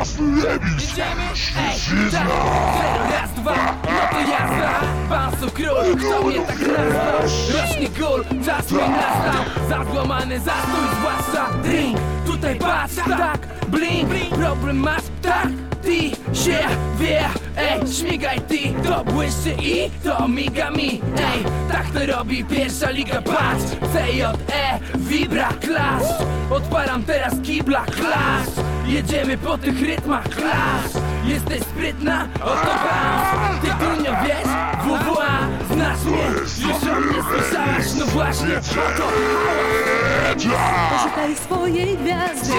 własny remis Idziemy? Ej, tak, raz, dwa, no to jazda. Pansu król, kto mnie tak nazwał? Rośnie gól, czas mi nastał Za złamany zastój, zwłaszcza drink. Tutaj patrz, tak, blink. Problem masz, tak, ty się wie. Ej, śmigaj ty, to błyszczy i to miga mi. Ej, tak to robi pierwsza liga, patrz CJE, vibra, Odpalam teraz kibla, klasz Jedziemy po tych rytmach, klasz Jesteś sprytna? Oto bounce Ty Dunio wiesz? WWA Znasz mnie? Już o mnie słyszałaś? No właśnie, oto Poszukaj swojej gwiazdy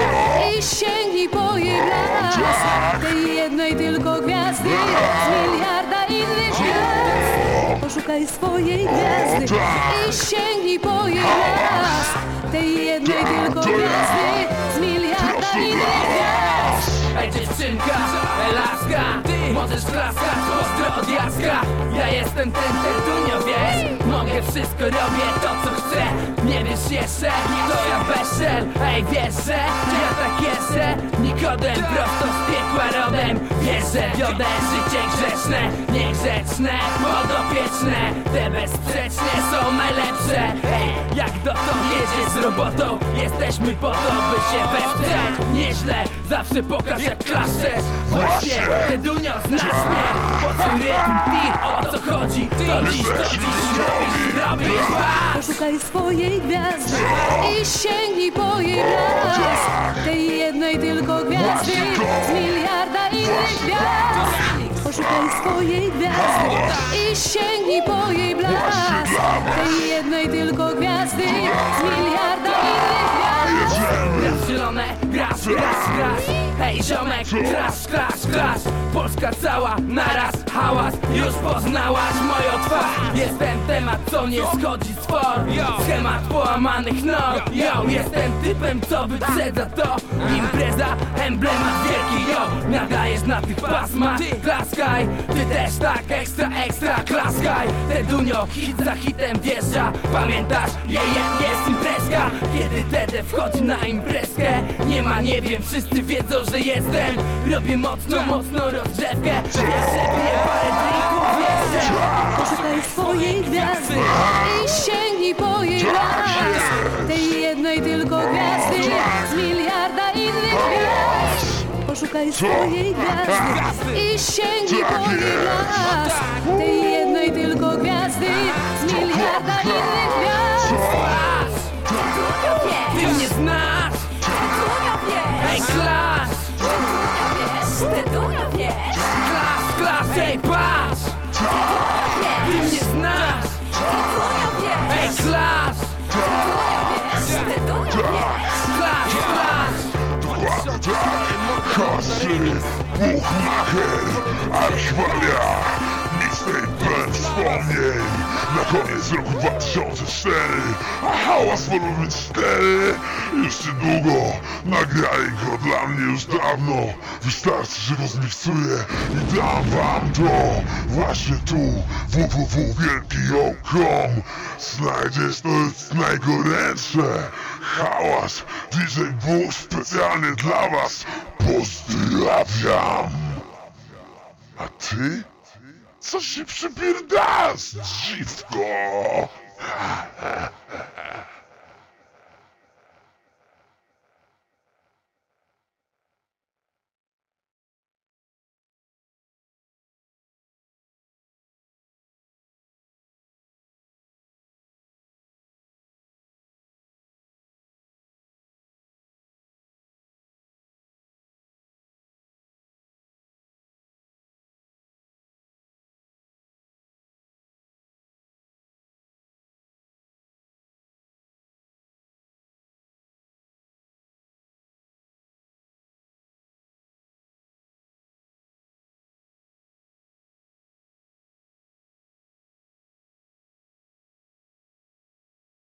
i sięgnij po jej blask Tej jednej tylko gwiazdy z gwiazd Poszukaj swojej gwiazdy i sięgnij po jej blask Tej jednej tylko gwiazdy z miliarda innych gwiazd. Ej dziewczynka, ej laska Ty możesz klaskać ostro od jaska. Ja jestem ten Dunio, wiesz? Mogę wszystko, robię to co chcę. Nie wiesz jeszcze? To ja beszel Ej wiesz, że ja tak jeszcze Nikodem prosto z piekła rodem. Wiesz, że wiodę życie grzeszne Niegrzeczne, podopieczne. Te bezsprzecznie są najlepsze. Ej, jak dotąd jedziesz z robotą? Jesteśmy po to, by się wesprzeć. Nieźle, zawsze pokaż jak klaszczesz Właśnie, ty Dunio, znasz mnie Po rytm i o co chodzi To dziś, to dziś robisz, robisz Poszukaj swojej gwiazdy i sięgnij po jej blask Tej jednej tylko gwiazdy z miliarda innych gwiazd. Poszukaj swojej gwiazdy i sięgnij po jej blask. Tej jednej tylko gwiazdy z miliarda innych gwiazd. Grasz grasz, grasz Hej ziomek, grasz, grasz, grasz Polska cała, naraz, hałas Już poznałaś moją twarz. Jestem temat, co nie schodzi z form Schemat połamanych nóg Yo, jestem typem, co wyprzedza to. Impreza, emblemat wielki, yo. Nadajesz na tych pasmach, klaskaj Ty też tak, ekstra, ekstra, klaskaj Te dunio, hit za hitem wjeżdża. Pamiętasz, jej jest imprezka. Kiedy Tede wchodzi na imprezkę Nie ma, nie wiem, wszyscy wiedzą, że jestem. Robię mocno, mocno rozgrzewkę. Jeszcze piję parę drinków, jeszcze Poszukaj swojej gwiazdy Poszukaj swojej gwiazdy i sięgnij po jej blask Tej jednej tylko gwiazdy z miliarda innych gwiazd. Ty mnie znasz? Ej, klasz, klasz, klasz, ej, patrz Eles buchmacher, aż walia, nic tej. Na koniec roku 2004 A hałas volume 4 Już niedługo Nagrali go dla mnie już dawno. Wystarczy, że go zmiksuję I dam wam to. Właśnie tu www.wielki.com Znajdziesz to jest najgorętsze. Hałas DJ Buch specjalnie dla was. Pozdrawiam. A ty? Co się przypierdasz, dziwko?